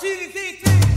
she's been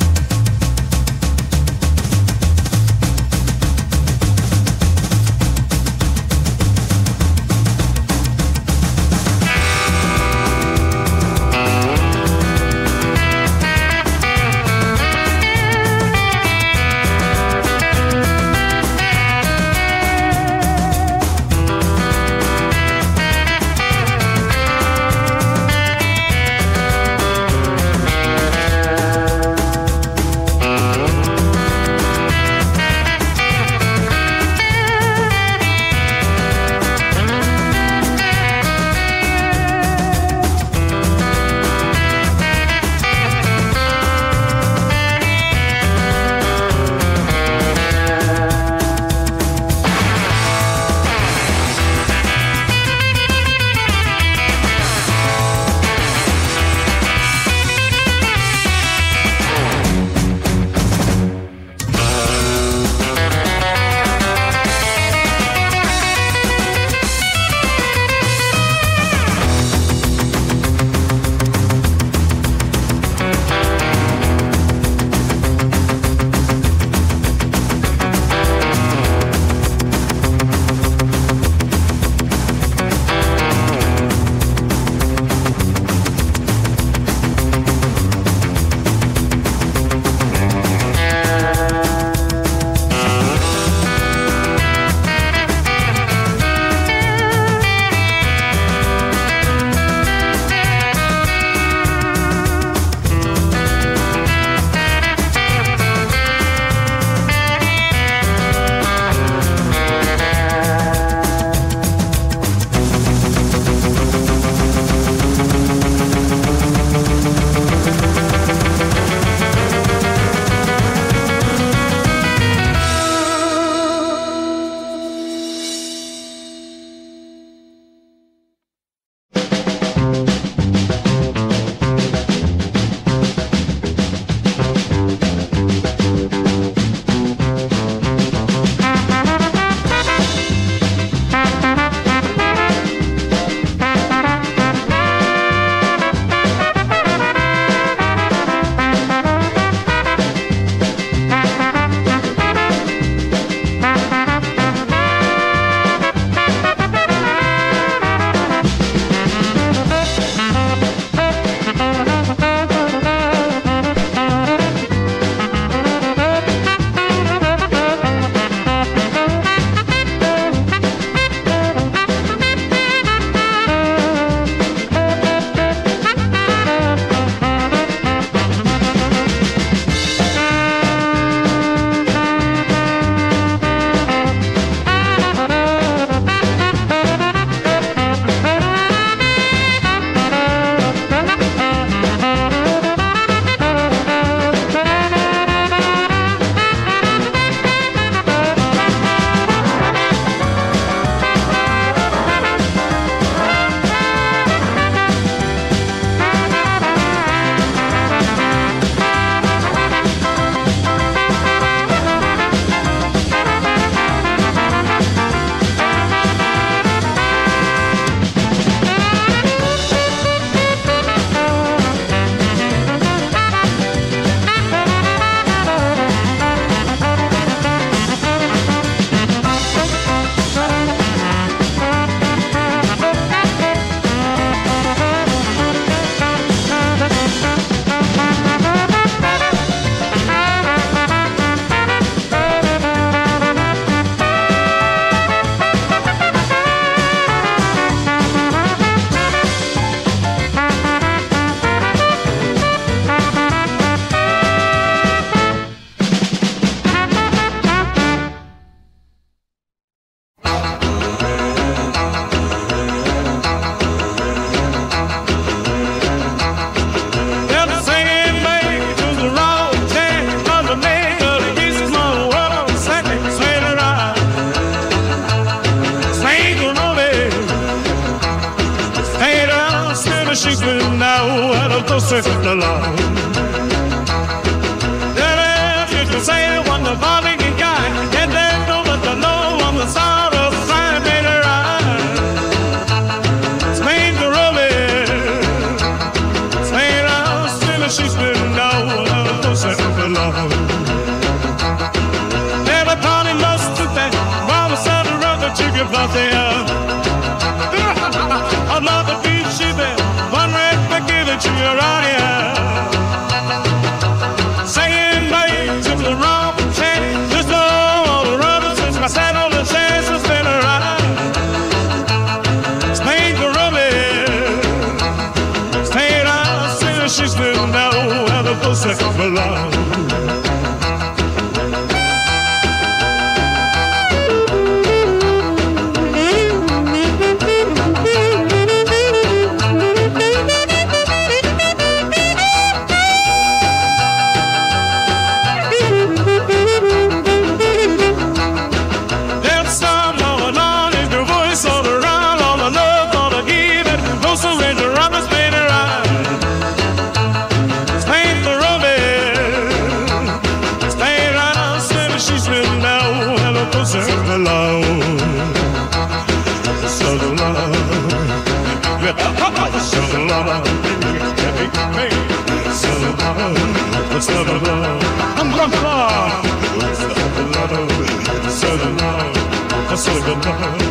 Southern love,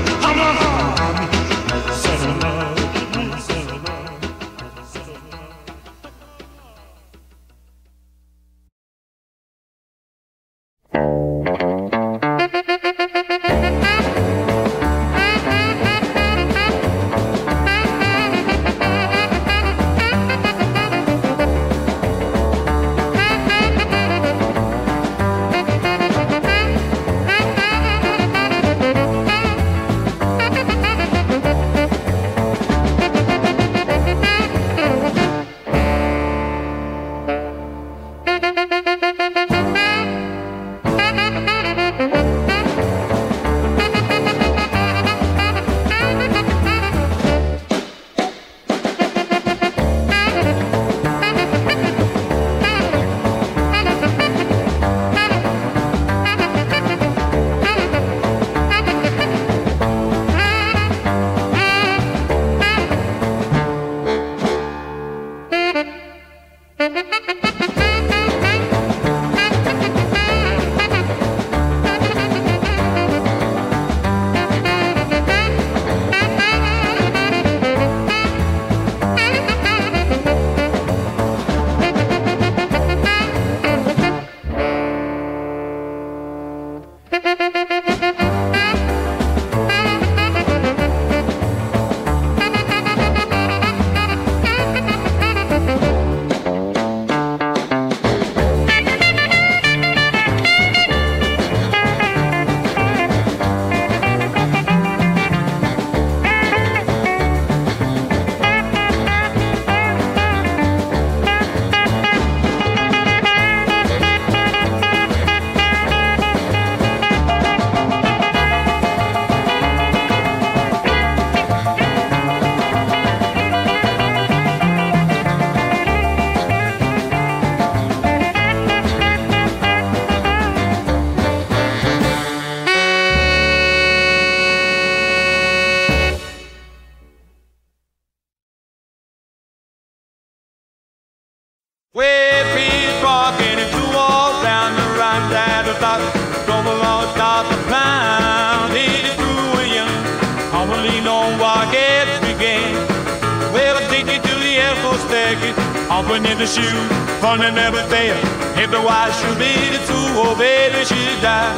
shoe. Fun and never fail. If the wife should be the two, oh baby, she'll die.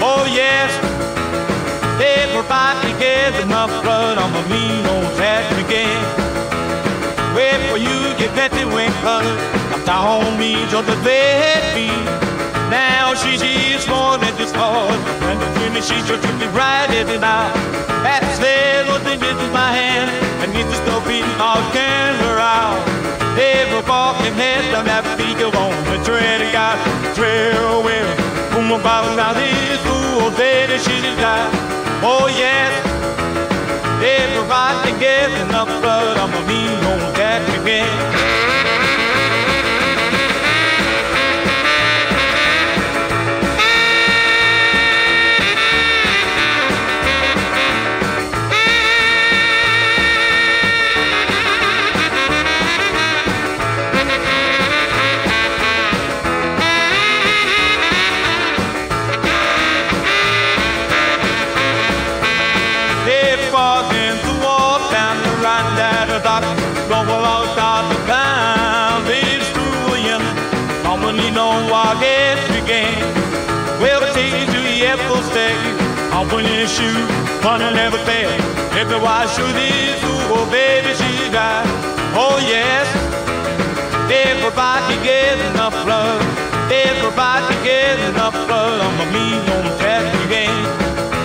Oh yes. Everybody gets enough blood on the lean on track again. Wait for you get petty wing color. I'm down me just a baby. Now she she's more than just hard. And the finish she just took me right in and out. That says what they did with my hand. And it's a beating all camera about now this fool baby she just died. Oh yes. Everybody gets enough blood on the mean old cat again. Putting your shoe, fun and never fail. If the wife should is oh baby, she died. Oh yes. Everybody get enough blood. Everybody get enough blood. I'm a mean old tattoo gang.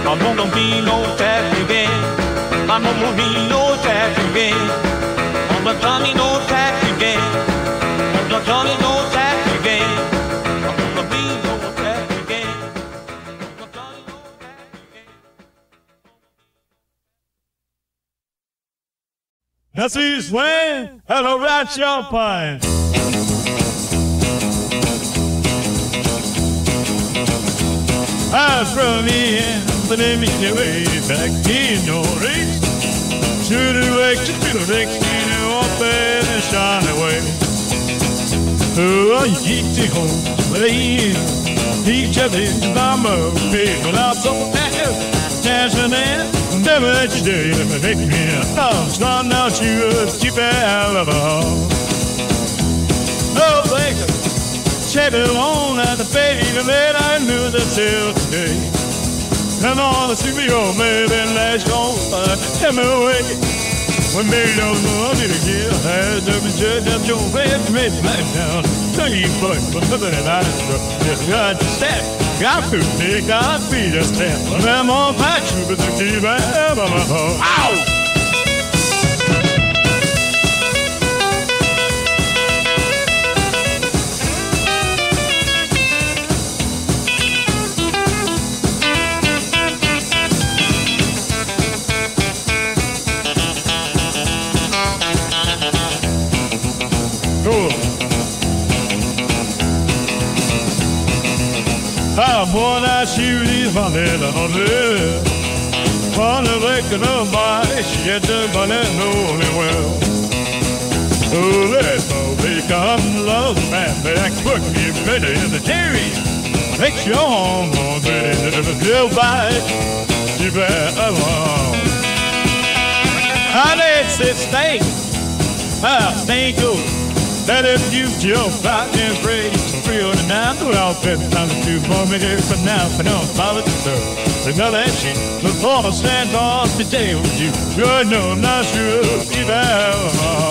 I'm gonna be no tattoo gang. I'm gonna be no tattoo gang. I'm a Johnny no tattoo gang. I'm a Johnny no tattoo gang. I'm gonna be no That's East Wayne. Hello, right, your pine. I from the end, but let me get way back in your race. Have waked you to the next thing you up and shine away. Oh, you keep the home, play. Each other in the mama, people out so fast. Dancing in, never let you do it, make me a strong out you keep it out a. Oh, baby. Check it on at the baby that I knew the till today. Let's me old man, then last gone, uh, tell me away. When baby don't know how to get a hand up and judge up your red, red black down. Tell you, boy, but nothing that I know. Just got to step, got got feet, just step. I'm on patch, but the key. Ow! Boy, that shoot is funny, the hundred. Funny, waking up my shit, the funny, only well. Oh, let's the become love, man, back, put me better in the dairy. Make your home, better, the bill by, you better along. Honey, it's this thing. Ah, thank you. That if you jump out and praise real and now do I'll bet time to do for me for now for no follow the so the girl that she look for to stand off today with you good no I'm not sure if I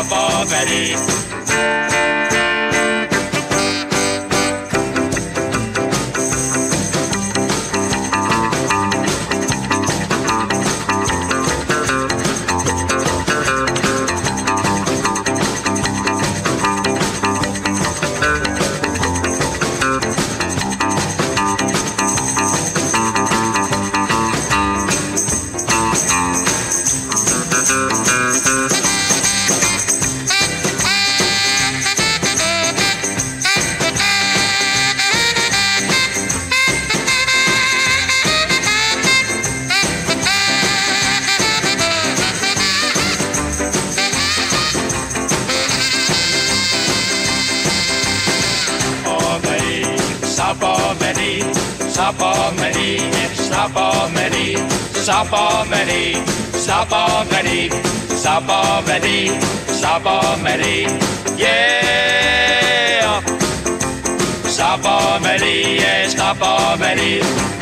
of all that is. sabaveri, sabaveri, sabaveri, yeah. Sabaveri, yeah, sabaveri.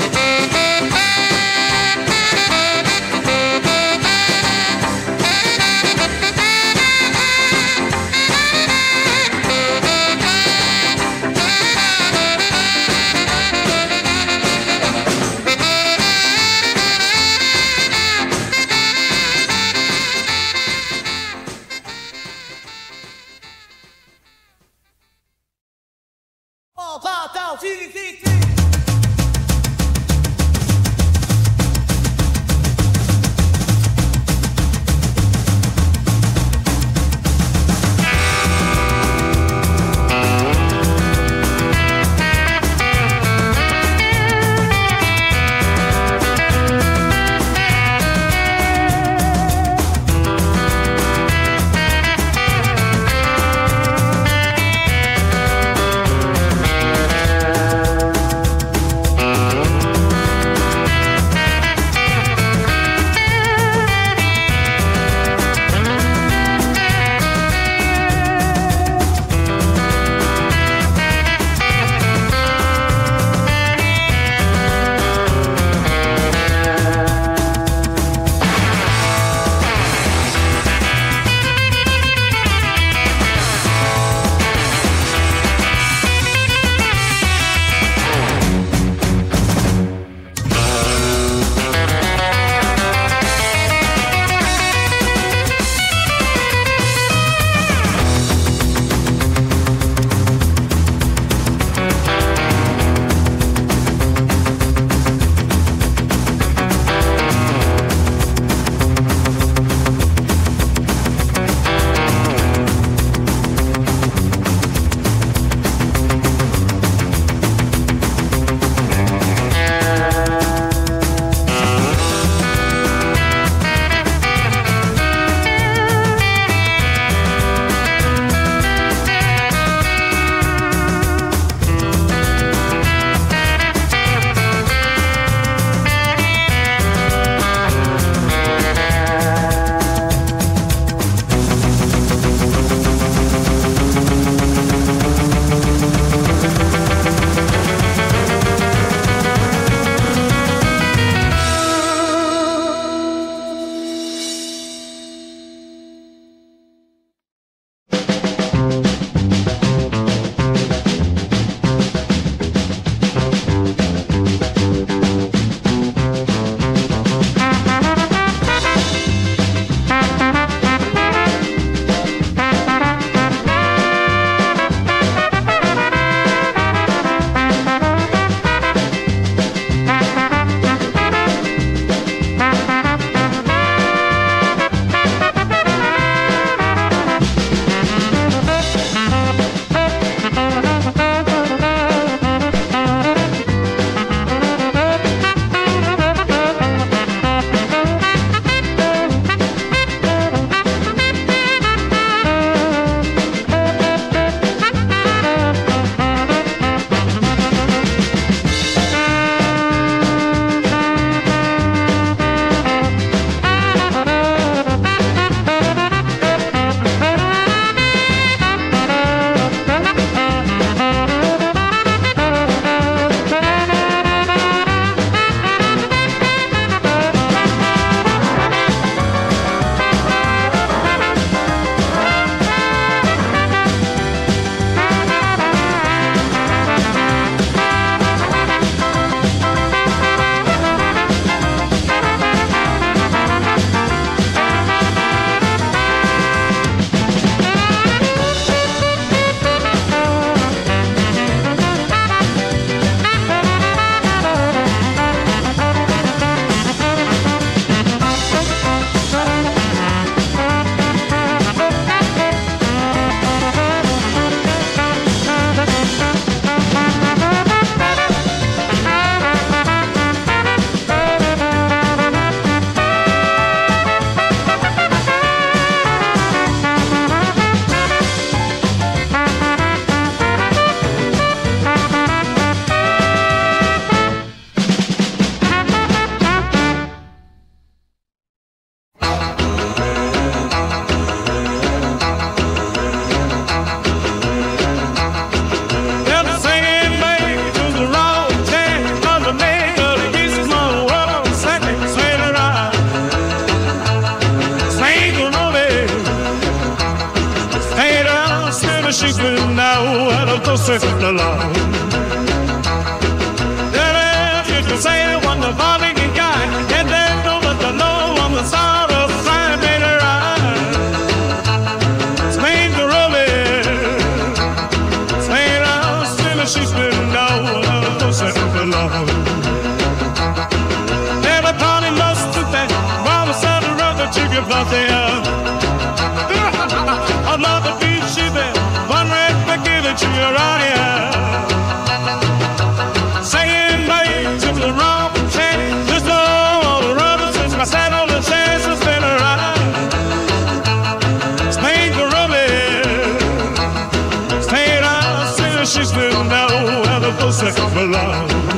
Down, where the pussy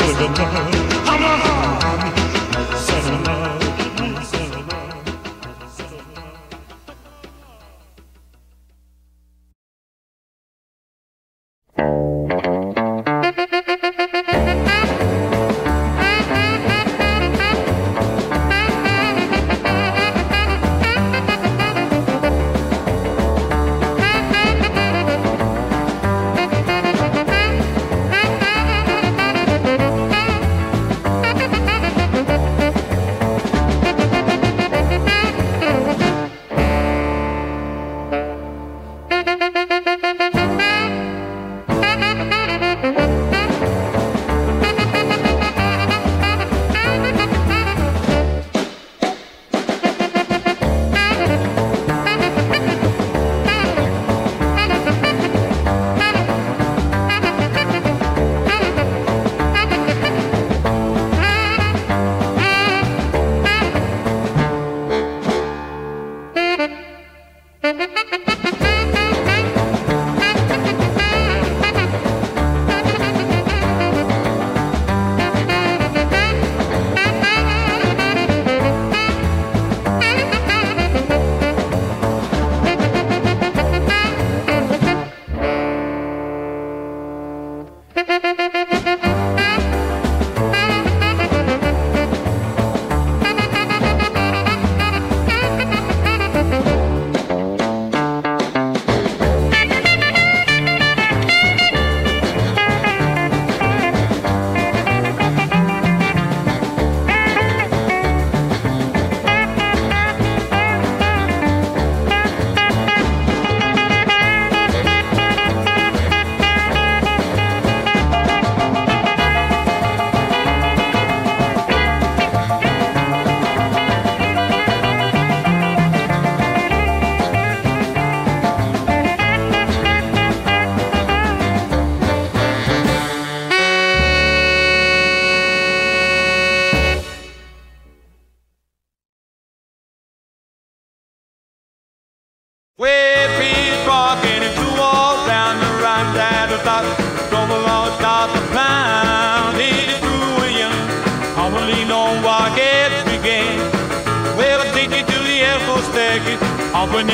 love, so And two walls down the on true, William. Gonna lean on. Well, I take you to the Air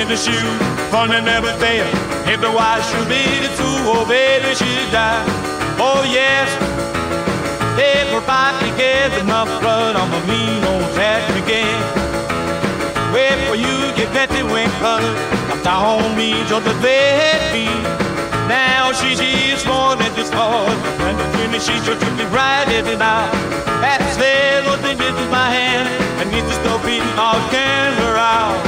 in the shoe, fun and never fail. If the wife should be the true, oh baby, she'll die. Oh yes, everybody gets enough blood on the mean old track again. Wait for you, get petty wing color. Down me, just a baby. Now she she's more than just hard. And the finish she just took me right in and out. That's fair, Lord, this is my hand. And it's just a beating all camera out.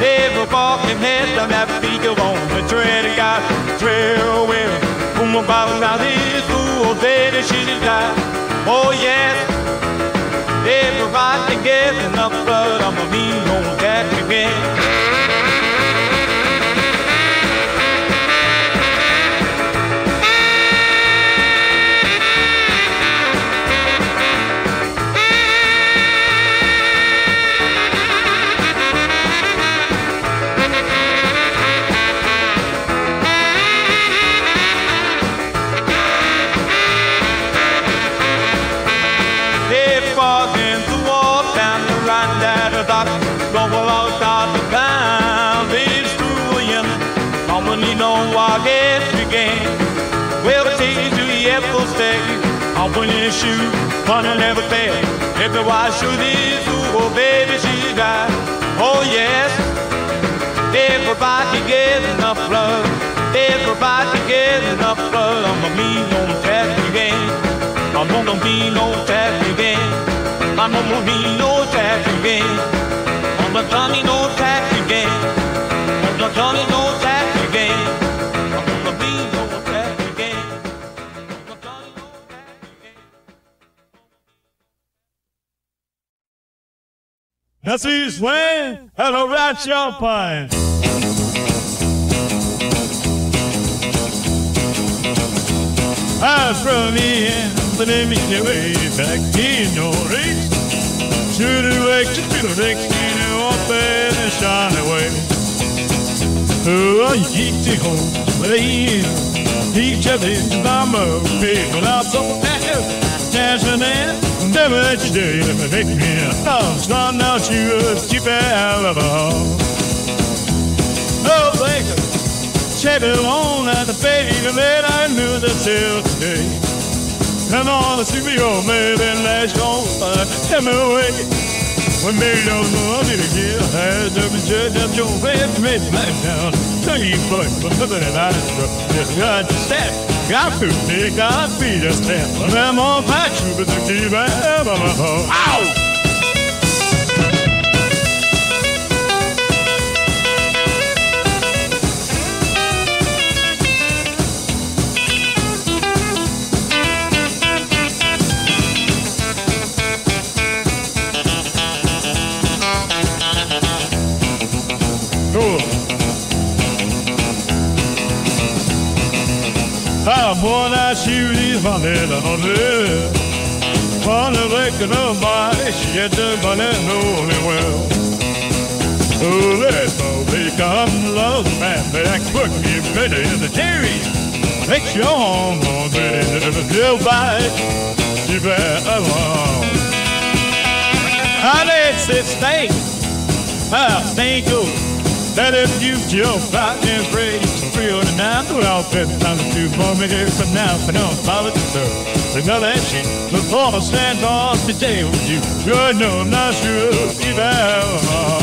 Every walking head on that feet go on the trail got trail wheel. Boom, um boom, boom, now this fool, baby, she died. Oh, yes. Everybody getting up blood on my mean old cat again. I'll put in a shoe, honey never fail. If the wild shoe this, oh baby, she died. Oh yes, everybody get enough love. Everybody get enough love. I'm a mean old tattoo again. I'm gonna be no tattoo again. I'm gonna be no tattoo again. I'm gonna be no tattoo again. I'm gonna be no tattoo again. That's who's swing. Hello, right champagne. I from the end, but let me get way back in your race. Should have waked to feel the next thing you want and shine away. Oh, eat the home, but is my mother, people out so fast, dancing in, never let you do it, make me a dog, not out you, it out of. Oh, baby. Check it on at the baby that I knew the till today. Come on, me, oh, maybe let's go, uh, tell me away. When baby don't know, I it again. I had to be judged up your bed, made my down. Tell you, boy, but nothing that I just got to step. Got food, big, got feet, a step. But I'm on patch, but the key, a. Ow! I'm born I shoot these money on the On the record of my shit, the money only well. Oh, let's go become love man, I cook me better in the cherry. Make your home on the bill by. You better along. I let it stay. I good. That if you jump out and break real and now well fit time to for me here for now but don't follow the sir. The girl that she before I stand off today with you. Sure no I'm not sure if I